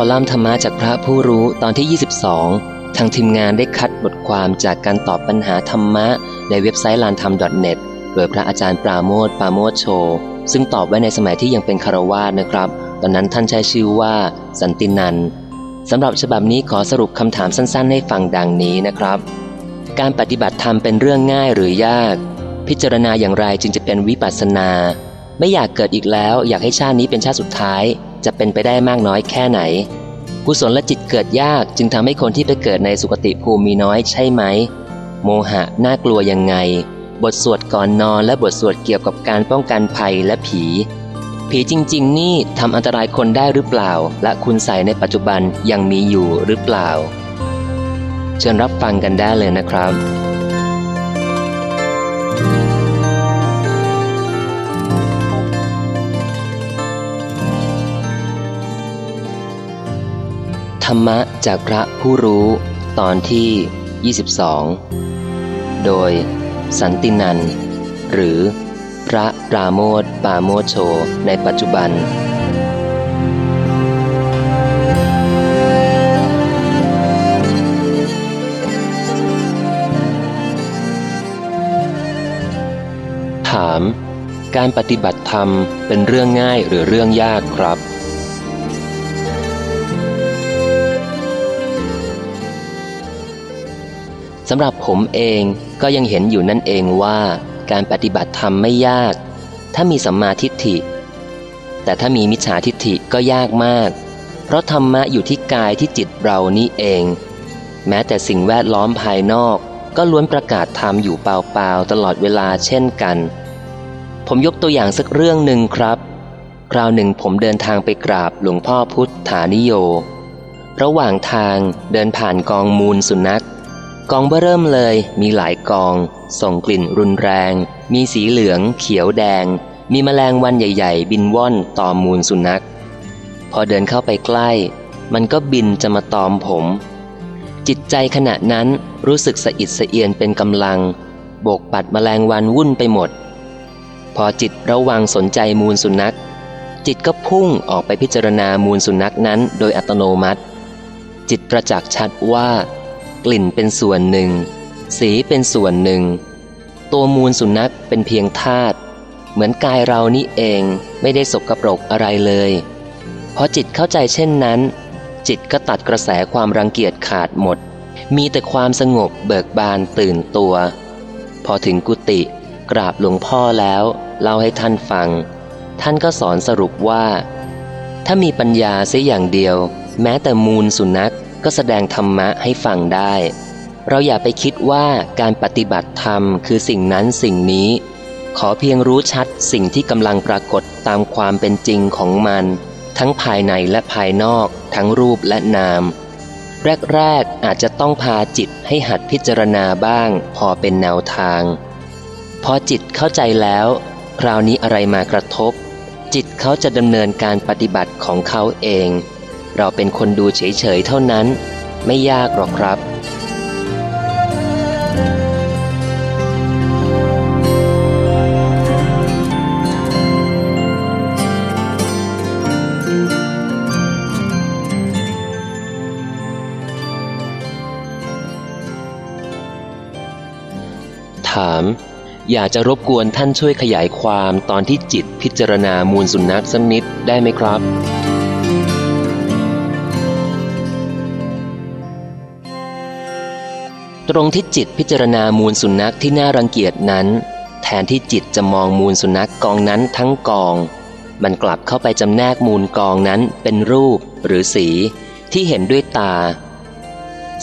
คอลัมน์ธรรมะจากพระผู้รู้ตอนที่ 22 ทางทีมงานได้คัดบทความจากการตอบปัญหาธรรมะ ในเว็บไซต์ลานธรรม .net โดยพระอาจารย์ปราโมทปราโมทโช ซึ่งตอบไว้ในสมัยที่ยังเป็นคารวาสนะครับ ตอนนั้นท่านใช้ชื่อว่า สันตินันสำหรับฉบับนี้ขอสรุปคำถามสั้นๆ ให้ฟังดังนี้นะครับ การปฏิบัติธรรมเป็นเรื่องง่ายหรือยาก พิจารณาอย่างไรจึงจะเป็นวิปัสสนา ไม่อยากเกิดอีกแล้ว อยากให้ชาตินี้เป็นชาติสุดท้ายจะเป็นไปได้มากน้อยแค่ไหน กุศลและจิตเกิดยากจึงทำให้คนที่ไปเกิดในสุคติภูมิมีน้อยใช่ไหม โมหะน่ากลัวยังไง บทสวดก่อนนอนและบทสวดเกี่ยวกับการป้องกันภัยและผี ผีจริง ๆ นี่ทำอันตรายคนได้หรือเปล่า และคุณใส่ในปัจจุบันยังมีอยู่หรือเปล่า เชิญรับฟังกันได้เลยนะครับ ธรรมะจากพระผู้รู้ตอนที่ 22 โดยสันตินัน หรือพระปราโมทปาโมโชในปัจจุบัน ถาม การปฏิบัติธรรมเป็นเรื่องง่ายหรือเรื่องยากครับ สำหรับผมเองก็ยังเห็นอยู่นั่นเองว่าการปฏิบัติธรรมไม่ยาก ถ้ามีสัมมาทิฏฐิ แต่ถ้ามีมิจฉาทิฏฐิก็ยากมาก เพราะธรรมะอยู่ที่กายที่จิตเรานี่เอง แม้แต่สิ่งแวดล้อมภายนอกก็ล้วนประกาศธรรมอยู่เปล่าๆตลอดเวลาเช่นกัน ผมยกตัวอย่างสักเรื่องหนึ่งครับ คราวหนึ่งผมเดินทางไปกราบหลวงพ่อพุทธานิโย ระหว่างทางเดินผ่านกองมูลสุนัข กองเบื้อเริ่มเลยมีหลายกอง ส่งกลิ่นรุนแรง มีสีเหลือง เขียวแดง มีแมลงวันใหญ่ๆ บินว่อนตอมมูลสุนัข พอเดินเข้าไปใกล้ มันก็บินจะมาตอมผม จิตใจขณะนั้นรู้สึกสะอิดสะเอียนเป็นกำลัง โบกปัดแมลงวันวุ่นไปหมด พอจิตระวังสนใจมูลสุนัข จิตก็พุ่งออกไปพิจารณามูลสุนัขนั้นโดยอัตโนมัติ จิตประจักษ์ชัดว่า กลิ่นเป็นส่วนหนึ่ง สีเป็นส่วนหนึ่ง ตัวมูลสุนัขเป็นเพียงธาตุเหมือนกายเรานี่เองไม่ได้สกปรกอะไรเลยพอจิตเข้าใจเช่นนั้น จิตก็ตัดกระแสความรังเกียจขาดหมด มีแต่ความสงบเบิกบานตื่นตัว พอถึงกุฏิกราบหลวงพ่อแล้วเล่าให้ท่านฟัง ท่านก็สอนสรุปว่า ถ้ามีปัญญาเสียอย่างเดียว แม้แต่มูลสุนัข ก็แสดงธรรมะให้ฟังได้ เราอย่าไปคิดว่าการปฏิบัติธรรมคือสิ่งนั้นสิ่งนี้ ขอเพียงรู้ชัดสิ่งที่กำลังปรากฏตามความเป็นจริงของมัน ทั้งภายในและภายนอก ทั้งรูปและนาม แรกๆอาจจะต้องพาจิตให้หัดพิจารณาบ้าง พอเป็นแนวทาง พอจิตเข้าใจแล้ว คราวนี้อะไรมากระทบ จิตเขาจะดำเนินการปฏิบัติของเขาเอง เราเป็นคนดูเฉยๆเท่านั้น ไม่ยากหรอกครับ ถาม อยากจะรบกวนท่านช่วยขยายความตอนที่จิตพิจารณามูลสุนัขสักนิดได้ไหมครับ ตรงที่จิตพิจารณามูลสุนัขที่น่ารังเกียจนั้น แทนที่จิตจะมองมูลสุนัขกองนั้นทั้งกอง มันกลับเข้าไปจำแนกมูลกองนั้นเป็นรูปหรือสีที่เห็นด้วยตา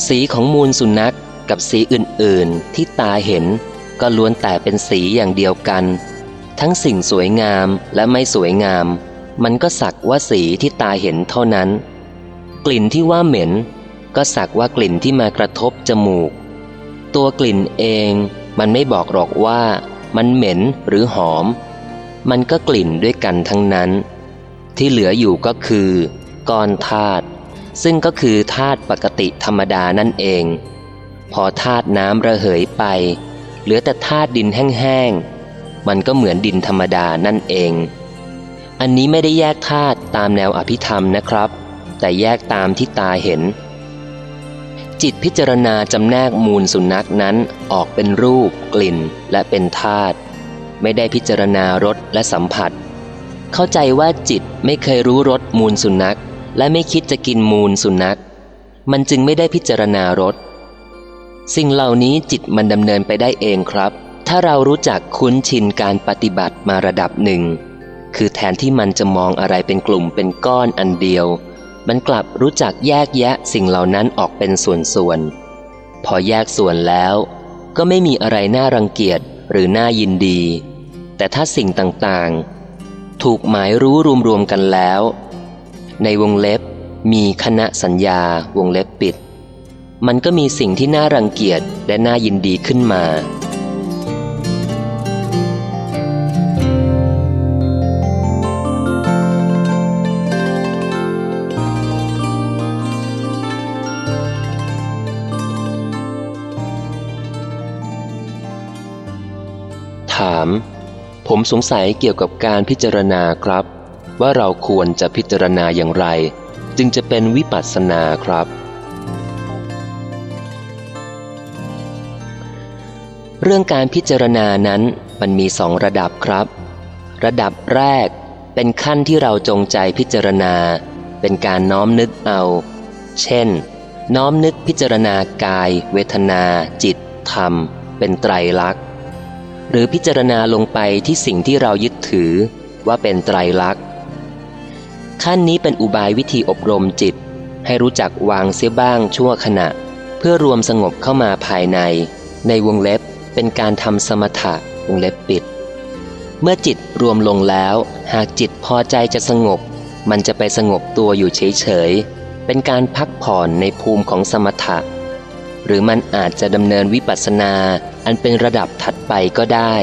สีของมูลสุนัขกับสีอื่นๆ ที่ตาเห็นก็ล้วนแต่เป็นสีอย่างเดียวกัน ทั้งสิ่งสวยงามและไม่สวยงาม มันก็สักว่าสีที่ตาเห็นเท่านั้น กลิ่นที่ว่าเหม็น ก็สักว่ากลิ่นที่มากระทบจมูก ตัวกลิ่นเอง มันไม่บอกหรอกว่า มันเหม็นหรือหอม มันก็กลิ่นด้วยกันทั้งนั้น ที่เหลืออยู่ก็คือก้อนธาตุซึ่งก็คือธาตุปกติธรรมดานั่นเอง พอธาตุน้ำระเหยไป เหลือแต่ธาตุดินแห้งๆ มันก็เหมือนดินธรรมดานั่นเอง อันนี้ไม่ได้แยกธาตุตามแนวอภิธรรมนะครับ แต่แยกตามที่ตาเห็น จิตพิจารณาจำแนกมูลสุนัขนั้นออกเป็นรูป กลิ่น และเป็นธาตุไม่ได้พิจารณารสและสัมผัส เข้าใจว่าจิตไม่เคยรู้รสมูลสุนัข และไม่คิดจะกินมูลสุนัข มันจึงไม่ได้พิจารณารสสิ่งเหล่านี้จิตมันดำเนินไปได้เองครับ ถ้าเรารู้จักคุ้นชินการปฏิบัติมาระดับหนึ่ง คือแทนที่มันจะมองอะไรเป็นกลุ่มเป็นก้อนอันเดียว มันกลับรู้จักแยกแยะสิ่งเหล่านั้นออกเป็นส่วนๆ พอแยกส่วนแล้ว ก็ไม่มีอะไรน่ารังเกียจหรือน่ายินดี แต่ถ้าสิ่งต่างๆ ถูกหมายรู้รวมๆกันแล้ว ในวงเล็บมีคณะสัญญาวงเล็บปิด มันก็มีสิ่งที่น่ารังเกียจและน่ายินดีขึ้นมา ผมสงสัยเกี่ยวกับการพิจารณาครับ ว่าเราควรจะพิจารณาอย่างไร จึงจะเป็นวิปัสสนาครับ เรื่องการพิจารณานั้นมันมีสองระดับครับ ระดับแรกเป็นขั้นที่เราจงใจพิจารณา เป็นการน้อมนึกเอา เช่น น้อมนึกพิจารณากาย เวทนา จิต ธรรม เป็นไตรลักษณ หรือพิจารณาลงไปที่สิ่งที่เรายึดถือว่าเป็นไตรลักษณ์ ขั้นนี้เป็นอุบายวิธีอบรมจิต ให้รู้จักวางเสียบ้างชั่วขณะ เพื่อรวมสงบเข้ามาภายใน ในวงเล็บเป็นการทำสมถะวงเล็บปิด เมื่อจิตรวมลงแล้ว หากจิตพอใจจะสงบ มันจะไปสงบตัวอยู่เฉยๆ เป็นการพักผ่อนในภูมิของสมถะ หรือมันอาจจะดำเนินวิปัสสนา อันเป็นระดับถัดไปก็ได้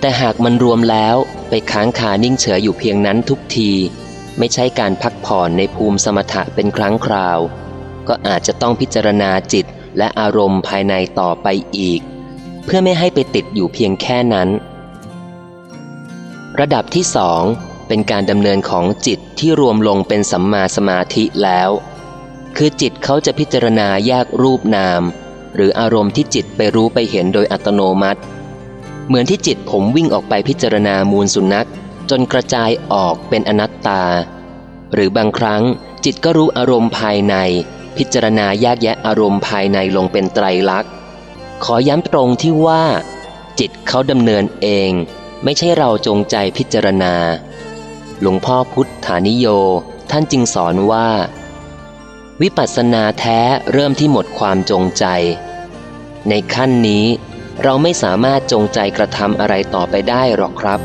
แต่หากมันรวมแล้วไปค้างคานิ่งเฉยอยู่เพียงนั้นทุกที ไม่ใช่การพักผ่อนในภูมิสมถะเป็นครั้งคราว ก็อาจจะต้องพิจารณาจิตและอารมณ์ภายในต่อไปอีก เพื่อไม่ให้ไปติดอยู่เพียงแค่นั้น ระดับที่สองเป็นการดำเนินของจิตที่รวมลงเป็นสัมมาสมาธิแล้ว คือจิตเขาจะพิจารณาแยกรูปนาม หรืออารมณ์ที่จิตไปรู้ไปเห็นโดยอัตโนมัติ เหมือนที่จิตผมวิ่งออกไปพิจารณามูลสุนัข จนกระจายออกเป็นอนัตตา หรือบางครั้งจิตก็รู้อารมณ์ภายใน พิจารณาแยกแยะอารมณ์ภายในลงเป็นไตรลักษณ์ ขอย้ำตรงที่ว่า จิตเขาดำเนินเอง ไม่ใช่เราจงใจพิจารณา หลวงพ่อพุทธานิโย ท่านจึงสอนว่า วิปัสสนาแท้เริ่มที่หมดความจงใจ ในขั้นนี้เราไม่สามารถจงใจกระทำอะไรต่อไปได้หรอกครับ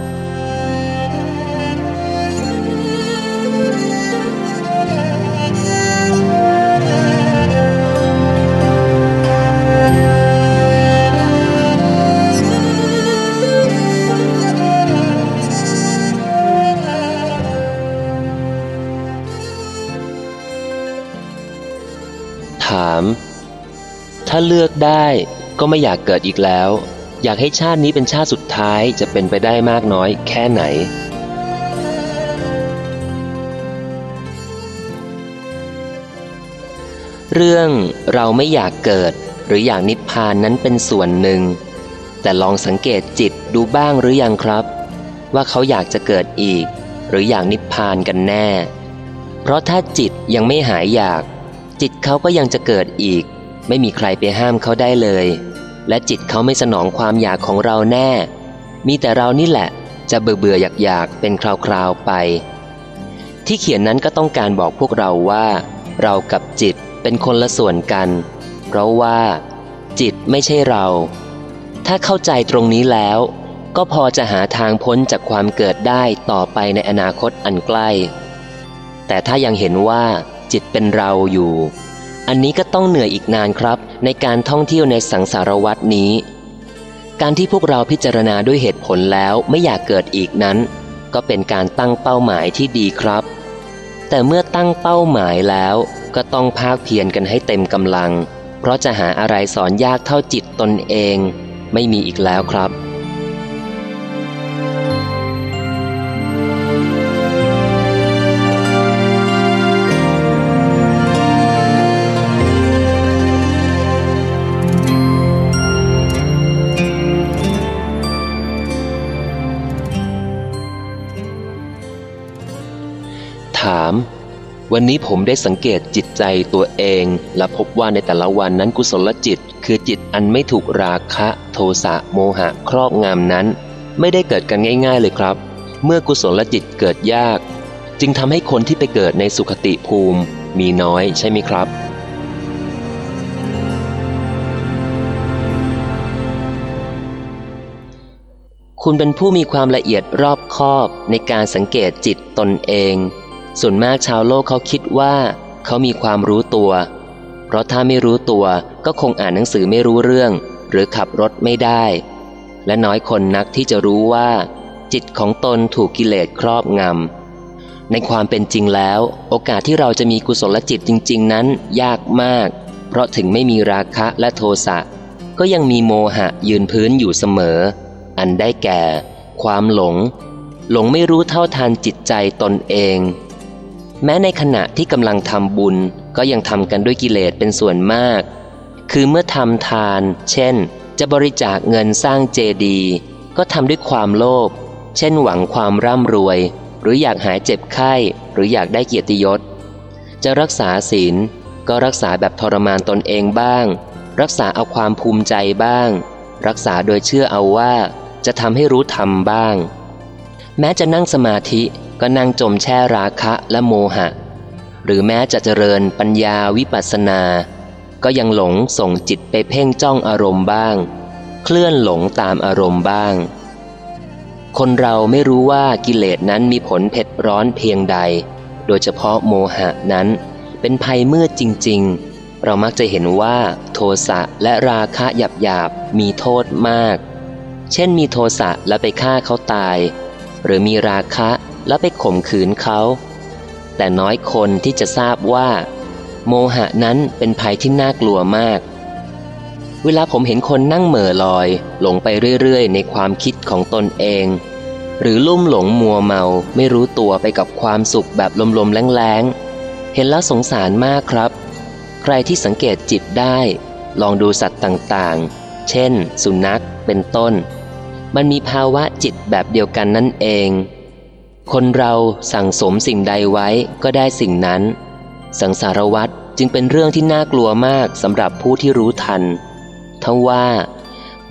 าม ถ้าเลือกได้ก็ไม่อยากเกิดอีกแล้ว อยากให้ชาตินี้เป็นชาติสุดท้ายจะเป็นไปได้มากน้อยแค่ไหน เรื่องเราไม่อยากเกิดหรืออยากนิพพานนั้นเป็นส่วนหนึ่ง แต่ลองสังเกตจิตดูบ้างหรือยังครับ ว่าเขาอยากจะเกิดอีก หรืออยากนิพพานกันแน่ เพราะถ้าจิตยังไม่หายอยาก จิตเขาก็ยังจะเกิดอีก ไม่มีใครไปห้ามเขาได้เลย และจิตเขาไม่สนองความอยากของเราแน่ มีแต่เรานี่แหละ จะเบื่อเบื่ออยากอยากเป็นคราวๆไป ที่เขียนนั้นก็ต้องการบอกพวกเราว่า เรากับจิตเป็นคนละส่วนกัน เพราะว่า จิตไม่ใช่เรา ถ้าเข้าใจตรงนี้แล้ว ก็พอจะหาทางพ้นจากความเกิดได้ต่อไปในอนาคตอันใกล้ แต่ถ้ายังเห็นว่า จิตเป็นเราอยู่ อันนี้ก็ต้องเหนื่อยอีกนานครับ ในการท่องเที่ยวในสังสารวัตนี้ การที่พวกเราพิจารณาด้วยเหตุผลแล้วไม่อยากเกิดอีกนั้น ก็เป็นการตั้งเป้าหมายที่ดีครับ แต่เมื่อตั้งเป้าหมายแล้วก็ต้องภาคเพียรกันให้เต็มกำลัง เพราะจะหาอะไรสอนยากเท่าจิตตนเอง ไม่มีอีกแล้วครับ วันนี้ผมได้สังเกตจิตใจตัวเอง และพบว่าในแต่ละวันนั้นกุศลจิต คือจิตอันไม่ถูกราคะ โทสะโมหะครอบงำนั้น ไม่ได้เกิดกันง่าย ๆ เลยครับ เมื่อกุศลจิตเกิดยาก จึงทำให้คนที่ไปเกิดในสุขติภูมิ มีน้อยใช่ไหมครับคุณเป็นผู้มีความละเอียดรอบคอบในการสังเกตจิตตนเอง ส่วนมากชาวโลกเขาคิดว่าเขามีความรู้ตัว เพราะถ้าไม่รู้ตัวก็คงอ่านหนังสือไม่รู้เรื่อง หรือขับรถไม่ได้ และน้อยคนนักที่จะรู้ว่า จิตของตนถูกกิเลสครอบงำ ในความเป็นจริงแล้ว โอกาสที่เราจะมีกุศลจิตจริง ๆ นั้นยากมาก เพราะถึงไม่มีราคะและโทสะก็ยังมีโมหะยืนพื้นอยู่เสมอ อันได้แก่ ความหลง หลงไม่รู้เท่าทันจิตใจตนเอง แม้ในขณะที่กำลังทำบุญก็ยังทำกันด้วยกิเลสเป็นส่วนมาก คือเมื่อทำทาน เช่น จะบริจาคเงินสร้างเจดีย์ก็ทำด้วยความโลภ เช่นหวังความร่ำรวย หรืออยากหายเจ็บไข้ หรืออยากได้เกียรติยศ จะรักษาศีลก็รักษาแบบทรมานตนเองบ้าง รักษาเอาความภูมิใจบ้าง รักษาโดยเชื่อเอาว่า จะทำให้รู้ธรรมบ้าง แม้จะนั่งสมาธิ ก็นั่งจมแช่ราคะและโมหะ หรือแม้จะเจริญปัญญาวิปัสสนา ก็ยังหลงส่งจิตไปเพ่งจ้องอารมณ์บ้าง เคลื่อนหลงตามอารมณ์บ้าง คนเราไม่รู้ว่ากิเลสนั้นมีผลเผ็ดร้อนเพียงใด โดยเฉพาะโมหะนั้น เป็นภัยมืดจริง ๆ เรามักจะเห็นว่าโทสะและราคะหยาบๆมีโทษมาก เช่นมีโทสะแล้วไปฆ่าเขาตาย หรือมีราคะ แล้วไปข่มขืนเขา แต่น้อยคนที่จะทราบว่า โมหะนั้นเป็นภัยที่น่ากลัวมาก เวลาผมเห็นคนนั่งเหม่อลอย หลงไปเรื่อยๆ ในความคิดของตนเอง หรือลุ่มหลงมัวเมาไม่รู้ตัวไปกับความสุขแบบลมๆแรงๆ เห็นแล้วสงสารมากครับ ใครที่สังเกตจิตได้ ลองดูสัตว์ต่างๆ เช่น สุนัขเป็นต้น มันมีภาวะจิตแบบเดียวกันนั่นเอง คนเราสั่งสมสิ่งใดไว้ก็ได้สิ่งนั้น สังสารวัตรจึงเป็นเรื่องที่น่ากลัวมากสำหรับผู้ที่รู้ทันทว่า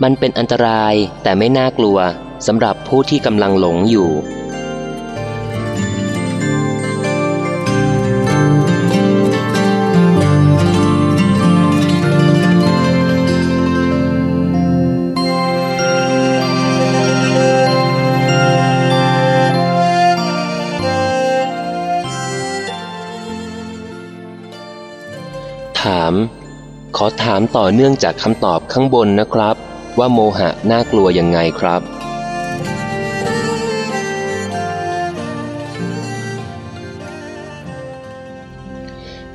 มันเป็นอันตรายแต่ไม่น่ากลัวสำหรับผู้ที่กำลังหลงอยู่ อถามต่อเนื่องจากคำตอบข้างบนนะครับ ว่าโมหะน่ากลัวยังไงครับ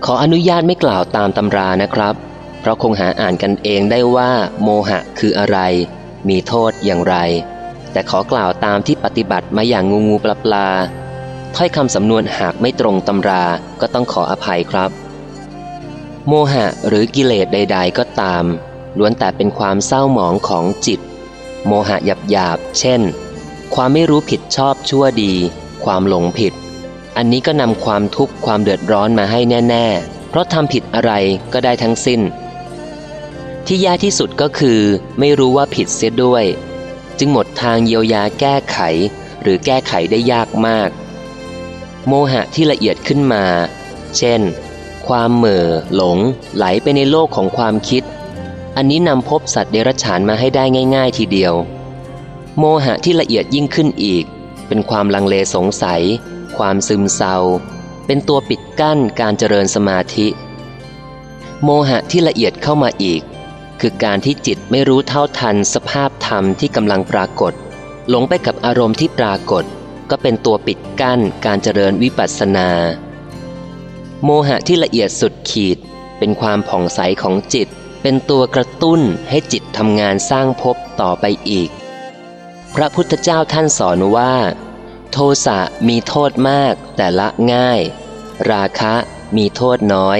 ขออนุญาตไม่กล่าวตามตำรานะครับ เพราะคงหาอ่านกันเองได้ว่า โมหะคืออะไร มีโทษอย่างไร แต่ขอกล่าวตามที่ปฏิบัติมาอย่างงูงูปลาปลาถ้อยคำสำนวนหากไม่ตรงตำราก็ต้องขออภัยครับ โมหะหรือกิเลสใด ๆ ก็ตาม ล้วนแต่เป็นความเศร้าหมองของจิต โมหะหยาบหยาบเช่น ความไม่รู้ผิดชอบชั่วดี ความหลงผิด อันนี้ก็นำความทุกข์ความเดือดร้อนมาให้แน่ ๆ เพราะทำผิดอะไรก็ได้ทั้งสิ้น ที่ยากที่สุดก็คือ ไม่รู้ว่าผิดเสียด้วย จึงหมดทางเยียวยาแก้ไข หรือแก้ไขได้ยากมาก โมหะที่ละเอียดขึ้นมา เช่น ความเหม่อหลง ไหลไปในโลกของความคิด อันนี้นำพบสัตว์เดรัจฉานมาให้ได้ง่าย ๆ ทีเดียว โมหะที่ละเอียดยิ่งขึ้นอีก เป็นความลังเลสงสัย ความซึมเศร้า เป็นตัวปิดกั้นการเจริญสมาธิ โมหะที่ละเอียดเข้ามาอีก คือการที่จิตไม่รู้เท่าทันสภาพธรรมที่กำลังปรากฏ หลงไปกับอารมณ์ที่ปรากฏ ก็เป็นตัวปิดกั้นการเจริญวิปัสสนา โมหะที่ละเอียดสุดขีด เป็นความผ่องใสของจิต เป็นตัวกระตุ้นให้จิตทำงานสร้างภพต่อไปอีก พระพุทธเจ้าท่านสอนว่า โทสะมีโทษมากแต่ละง่าย ราคะมีโทษน้อย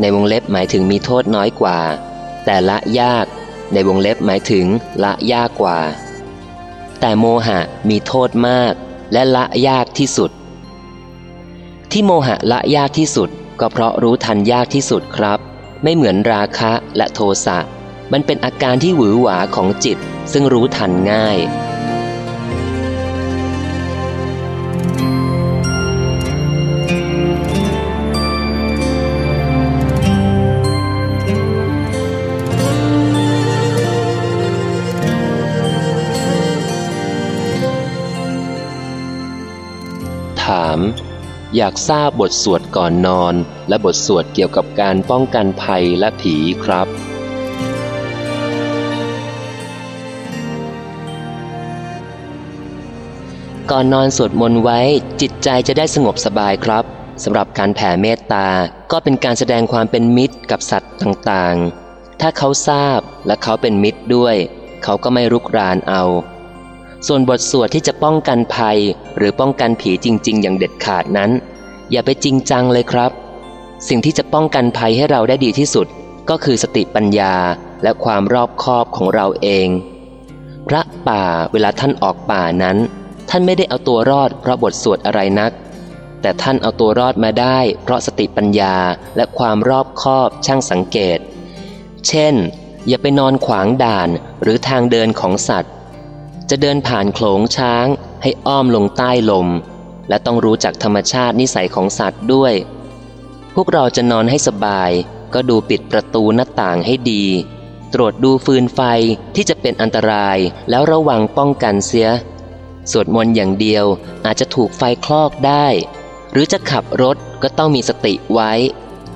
ในวงเล็บหมายถึงมีโทษน้อยกว่า แต่ละยาก ในวงเล็บหมายถึงละยากกว่า แต่โมหะมีโทษมากและละยากที่สุด ที่โมหะละยากที่สุด ก็เพราะรู้ทันยากที่สุดครับ ไม่เหมือนราคะและโทสะ มันเป็นอาการที่หวือหวาของจิต ซึ่งรู้ทันง่ายถาม อยากทราบบทสวดก่อนนอน และบทสวดเกี่ยวกับการป้องกันภัยและผีครับ ก่อนนอนสวดมนต์ไว้จิตใจจะได้สงบสบายครับสำหรับการแผ่เมตตาก็เป็นการแสดงความเป็นมิตรกับสัตว์ต่างๆ ถ้าเขาทราบและเขาเป็นมิตรด้วย เขาก็ไม่รุกรานเอา ส่วนบทสวดที่จะป้องกันภัย หรือป้องกันผีจริง ๆ อย่างเด็ดขาดนั้น อย่าไปจริงจังเลยครับ สิ่งที่จะป้องกันภัยให้เราได้ดีที่สุด ก็คือสติปัญญาและความรอบคอบของเราเอง พระป่าเวลาท่านออกป่านั้น ท่านไม่ได้เอาตัวรอดเพราะบทสวดอะไรนัก แต่ท่านเอาตัวรอดมาได้ เพราะสติปัญญาและความรอบคอบช่างสังเกต เช่น อย่าไปนอนขวางด่านหรือทางเดินของสัตว์ จะเดินผ่านโขลงช้าง ให้อ้อมลงใต้ลม และต้องรู้จักธรรมชาตินิสัยของสัตว์ด้วย พวกเราจะนอนให้สบาย ก็ดูปิดประตูหน้าต่างให้ดี ตรวจดูฟืนไฟที่จะเป็นอันตรายแล้วระวังป้องกันเสีย สวดมนต์อย่างเดียวอาจจะถูกไฟคลอกได้ หรือจะขับรถก็ต้องมีสติไว้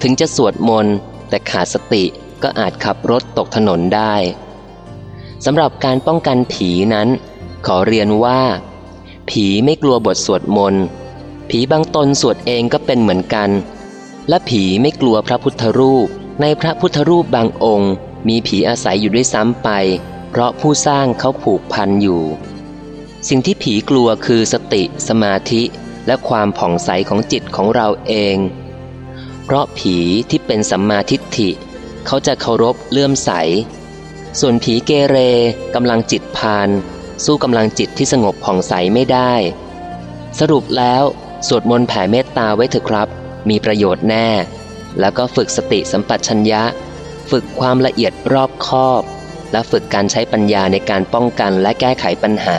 ถึงจะสวดมนต์แต่ขาดสติก็อาจขับรถตกถนนได้ สำหรับการป้องกันผีนั้น ขอเรียนว่า ผีไม่กลัวบทสวดมนต์ ผีบางตนสวดเองก็เป็นเหมือนกัน และผีไม่กลัวพระพุทธรูป ในพระพุทธรูปบางองค์ มีผีอาศัยอยู่ด้วยซ้ำไป เพราะผู้สร้างเขาผูกพันอยู่ สิ่งที่ผีกลัวคือสติ สมาธิ และความผ่องใสของจิตของเราเอง เพราะผีที่เป็นสัมมาทิฏฐิ เขาจะเคารพเลื่อมใส ส่วนผีเกเรกำลังจิตพาน สู้กำลังจิตที่สงบผ่องใสไม่ได้ สรุปแล้วสวดมนต์แผ่เมตตาไว้เถอะครับ มีประโยชน์แน่ แล้วก็ฝึกสติสัมปชัญญะ ฝึกความละเอียดรอบคอบ และฝึกการใช้ปัญญาในการป้องกันและแก้ไขปัญหา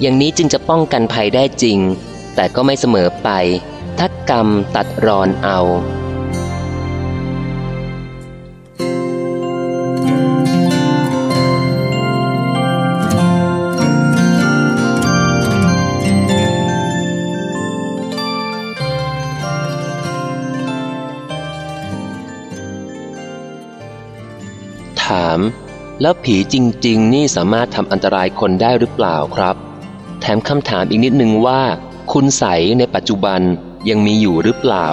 อย่างนี้จึงจะป้องกันภัยได้จริง แต่ก็ไม่เสมอไปถ้ากรรมตัดรอนเอา แล้วผีจริง ๆ นี่สามารถทำอันตรายคนได้หรือเปล่าครับ แถมคำถามอีกนิดนึงว่า คุณใสในปัจจุบันยังมีอยู่หรือเปล่า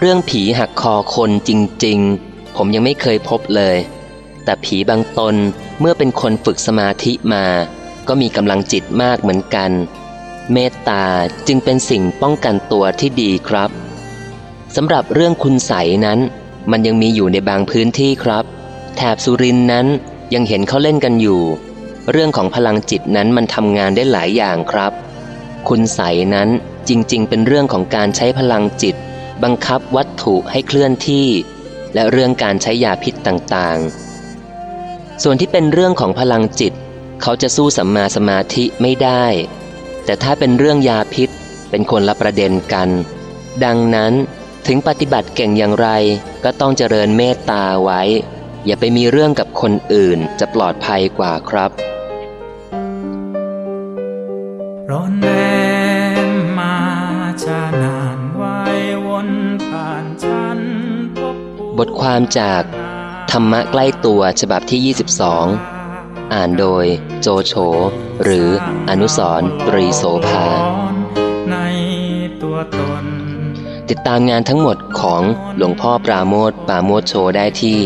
เรื่องผีหักคอคนจริง ๆ ผมยังไม่เคยพบเลย แต่ผีบางตนเมื่อเป็นคนฝึกสมาธิมา ก็มีกำลังจิตมากเหมือนกัน เมตตาจึงเป็นสิ่งป้องกันตัวที่ดีครับ สำหรับเรื่องคุณใสนั้น มันยังมีอยู่ในบางพื้นที่ครับ แถบสุรินนั้นยังเห็นเขาเล่นกันอยู่ เรื่องของพลังจิตนั้นมันทำงานได้หลายอย่างครับ คุณใสนั้นจริงๆ เป็นเรื่องของการใช้พลังจิต บังคับวัตถุให้เคลื่อนที่ และเรื่องการใช้ยาพิษต่างๆ ส่วนที่เป็นเรื่องของพลังจิต เขาจะสู้สัมมาสมาธิไม่ได้ แต่ถ้าเป็นเรื่องยาพิษเป็นคนละประเด็นกัน ดังนั้น ถึงปฏิบัติเก่งอย่างไร ก็ต้องเจริญเมตตาไว้ อย่าไปมีเรื่องกับคนอื่นจะปลอดภัยกว่าครับ ร้อนแรมมาชานานไว้วนผ่านฉันบทความจากธรรมะใกล้ตัวฉบับที่ 22 อ่านโดยโจโฉหรืออนุสรตรีโสภาในตัวตน ติดตามงานทั้งหมดของหลวงพ่อปราโมทปราโมทโชได้ที่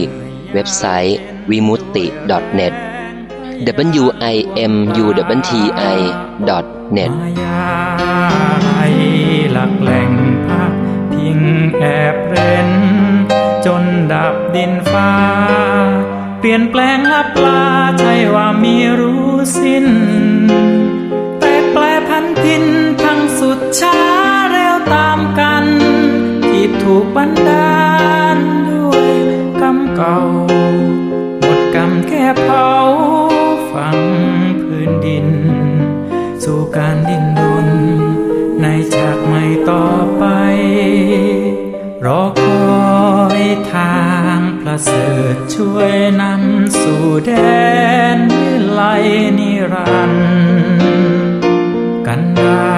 เว็บไซต์วิมุตติ .net w i m u t i .net หลักแหล่งพักพิงแอบเร้น จนดับดินฟ้า เปลี่ยนแปลงลับลาใช่ว่ามีรู้สิ้น แต่แปลพันทินทั้งสุดชา ช่วยนำสู่แดนวิไลนิรันดร์กันดา